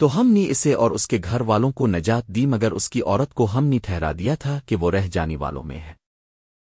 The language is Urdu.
تو ہم نے اسے اور اس کے گھر والوں کو نجات دی مگر اس کی عورت کو ہم نے ٹھہرا دیا تھا کہ وہ رہ جانے والوں میں ہے۔